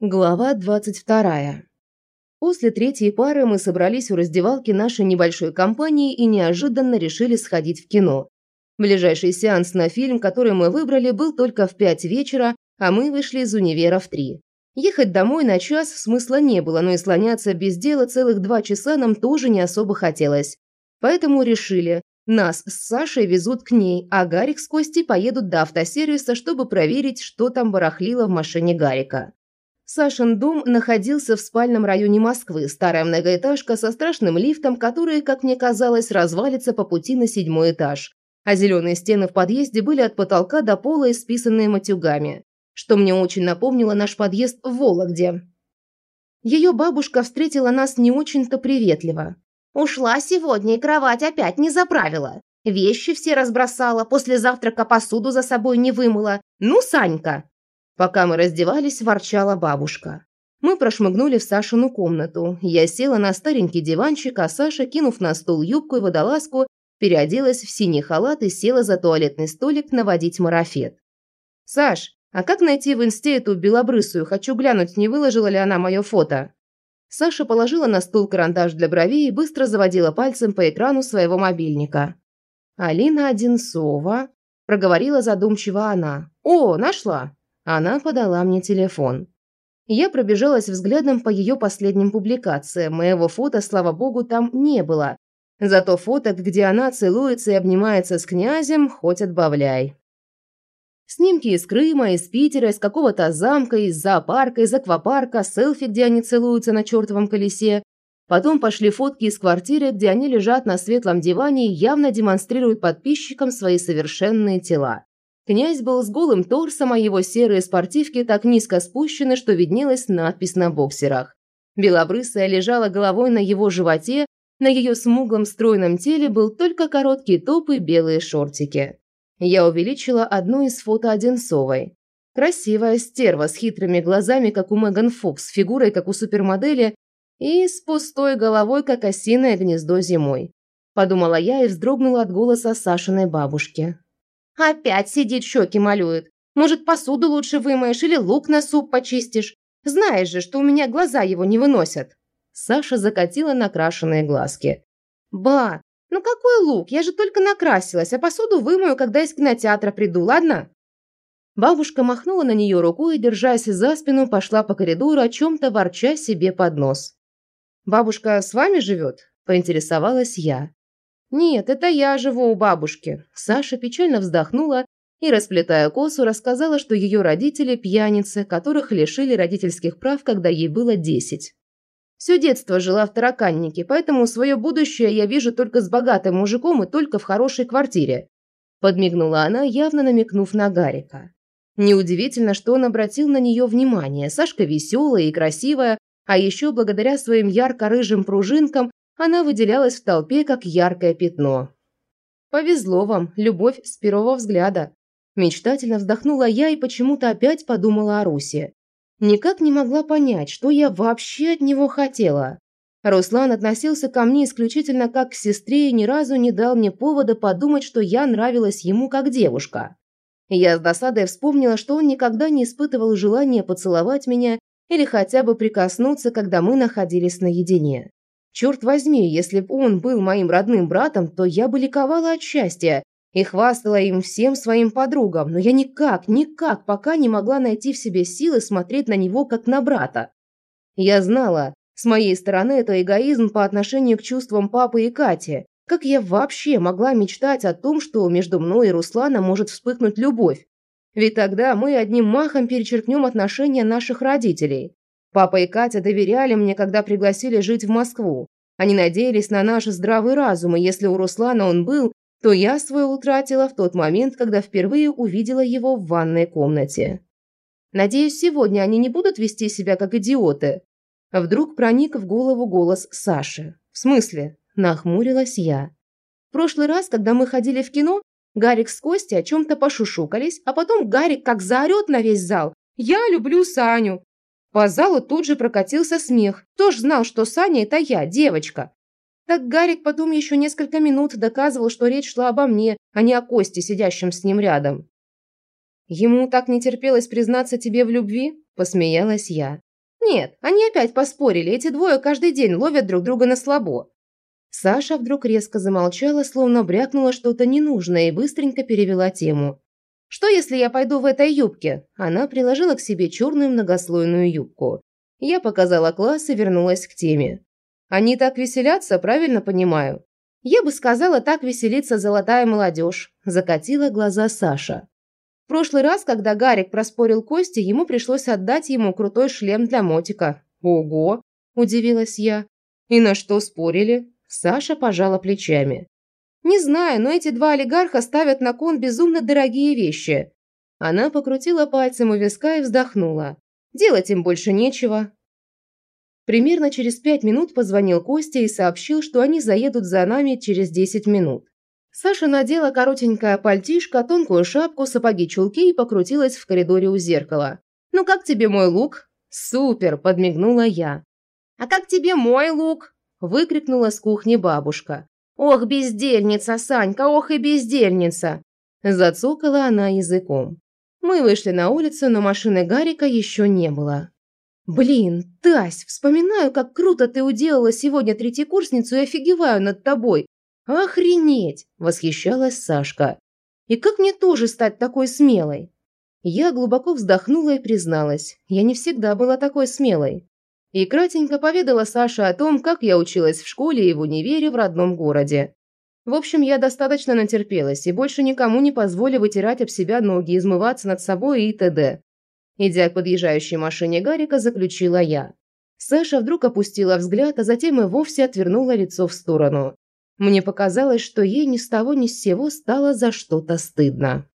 Глава 22. После третьей пары мы собрались у раздевалки нашей небольшой компании и неожиданно решили сходить в кино. Ближайший сеанс на фильм, который мы выбрали, был только в 5 вечера, а мы вышли из универа в 3. Ехать домой на час смысла не было, но и слоняться без дела целых два часа нам тоже не особо хотелось. Поэтому решили, нас с Сашей везут к ней, а Гарик с Костей поедут до автосервиса, чтобы проверить, что там барахлило в машине Гарика. Сашин дом находился в спальном районе Москвы, старая многоэтажка со страшным лифтом, который, как мне казалось, развалится по пути на седьмой этаж. А зеленые стены в подъезде были от потолка до пола исписанные матюгами, что мне очень напомнило наш подъезд в Вологде. Ее бабушка встретила нас не очень-то приветливо. «Ушла сегодня и кровать опять не заправила. Вещи все разбросала, после завтрака посуду за собой не вымыла. Ну, Санька!» Пока мы раздевались, ворчала бабушка. Мы прошмыгнули в Сашину комнату. Я села на старенький диванчик, а Саша, кинув на стул юбку и водолазку, переоделась в синий халат и села за туалетный столик наводить марафет. «Саш, а как найти в инсте эту белобрысую? Хочу глянуть, не выложила ли она мое фото». Саша положила на стул карандаш для бровей и быстро заводила пальцем по экрану своего мобильника. «Алина Одинцова», – проговорила задумчиво она. «О, нашла!» Она подала мне телефон. Я пробежалась взглядом по ее последним публикациям. Моего фото, слава богу, там не было. Зато фоток, где она целуется и обнимается с князем, хоть отбавляй. Снимки из Крыма, из Питера, из какого-то замка, из зоопарка, из аквапарка, селфи, где они целуются на чертовом колесе. Потом пошли фотки из квартиры, где они лежат на светлом диване и явно демонстрируют подписчикам свои совершенные тела. Князь был с голым торсом, а его серые спортивки так низко спущены, что виднелась надпись на боксерах. Белобрысая лежала головой на его животе, на ее смуглом стройном теле был только короткий топ и белые шортики. Я увеличила одну из фото Одинцовой. Красивая стерва с хитрыми глазами, как у Меган Фокс, фигурой, как у супермодели, и с пустой головой, как осиное гнездо зимой. Подумала я и вздрогнула от голоса Сашиной бабушки. Опять сидит, щеки малюет. Может, посуду лучше вымоешь или лук на суп почистишь? Знаешь же, что у меня глаза его не выносят». Саша закатила накрашенные глазки. «Ба, ну какой лук? Я же только накрасилась, а посуду вымою, когда из кинотеатра приду, ладно?» Бабушка махнула на нее рукой и, держась за спину, пошла по коридору, о чем-то ворча себе под нос. «Бабушка с вами живет?» – поинтересовалась я. «Нет, это я живу у бабушки». Саша печально вздохнула и, расплетая косу, рассказала, что ее родители – пьяницы, которых лишили родительских прав, когда ей было десять. Все детство жила в тараканнике, поэтому свое будущее я вижу только с богатым мужиком и только в хорошей квартире. Подмигнула она, явно намекнув на Гарика. Неудивительно, что он обратил на нее внимание. Сашка веселая и красивая, а еще благодаря своим ярко-рыжим пружинкам она выделялась в толпе, как яркое пятно. «Повезло вам, любовь с первого взгляда». Мечтательно вздохнула я и почему-то опять подумала о Русе. Никак не могла понять, что я вообще от него хотела. Руслан относился ко мне исключительно как к сестре и ни разу не дал мне повода подумать, что я нравилась ему как девушка. Я с досадой вспомнила, что он никогда не испытывал желания поцеловать меня или хотя бы прикоснуться, когда мы находились наедине. Черт возьми, если бы он был моим родным братом, то я бы ликовала от счастья и хвастала им всем своим подругам, но я никак, никак пока не могла найти в себе силы смотреть на него как на брата. Я знала, с моей стороны это эгоизм по отношению к чувствам папы и Кати. Как я вообще могла мечтать о том, что между мной и Русланом может вспыхнуть любовь? Ведь тогда мы одним махом перечеркнем отношения наших родителей. Папа и Катя доверяли мне, когда пригласили жить в Москву. Они надеялись на наш здравый разум, и если у Руслана он был, то я свой утратила в тот момент, когда впервые увидела его в ванной комнате. Надеюсь, сегодня они не будут вести себя как идиоты. Вдруг проник в голову голос Саши. В смысле? Нахмурилась я. В прошлый раз, когда мы ходили в кино, Гарик с Костей о чем-то пошушукались, а потом Гарик как заорет на весь зал. «Я люблю Саню! По залу тут же прокатился смех. Кто ж знал, что Саня – это я, девочка? Так Гарик потом еще несколько минут доказывал, что речь шла обо мне, а не о Косте, сидящем с ним рядом. «Ему так не терпелось признаться тебе в любви?» – посмеялась я. Нет, они опять поспорили, эти двое каждый день ловят друг друга на слабо. Саша вдруг резко замолчала, словно брякнула что-то ненужное и быстренько перевела тему. «Что, если я пойду в этой юбке?» Она приложила к себе черную многослойную юбку. Я показала класс и вернулась к теме. «Они так веселятся, правильно понимаю?» «Я бы сказала, так веселится золотая молодежь», – закатила глаза Саша. В прошлый раз, когда Гарик проспорил Кости, ему пришлось отдать ему крутой шлем для мотика. «Ого!» – удивилась я. «И на что спорили?» Саша пожала плечами. «Не знаю, но эти два олигарха ставят на кон безумно дорогие вещи». Она покрутила пальцем у виска и вздохнула. «Делать им больше нечего». Примерно через пять минут позвонил Костя и сообщил, что они заедут за нами через десять минут. Саша надела коротенькое пальтишко, тонкую шапку, сапоги-чулки и покрутилась в коридоре у зеркала. «Ну как тебе мой лук?» «Супер!» – подмигнула я. «А как тебе мой лук?» – выкрикнула с кухни бабушка. «Ох, бездельница, Санька, ох и бездельница!» Зацокала она языком. Мы вышли на улицу, но машины Гарика еще не было. «Блин, Тась, вспоминаю, как круто ты уделала сегодня третьекурсницу и офигеваю над тобой. Охренеть!» – восхищалась Сашка. «И как мне тоже стать такой смелой?» Я глубоко вздохнула и призналась, я не всегда была такой смелой. И кратенько поведала Саше о том, как я училась в школе и в универе в родном городе. В общем, я достаточно натерпелась и больше никому не позволю вытирать об себя ноги, измываться над собой и т.д. Идя к подъезжающей машине Гарика, заключила я. Саша вдруг опустила взгляд, а затем и вовсе отвернула лицо в сторону. Мне показалось, что ей ни с того ни с сего стало за что-то стыдно.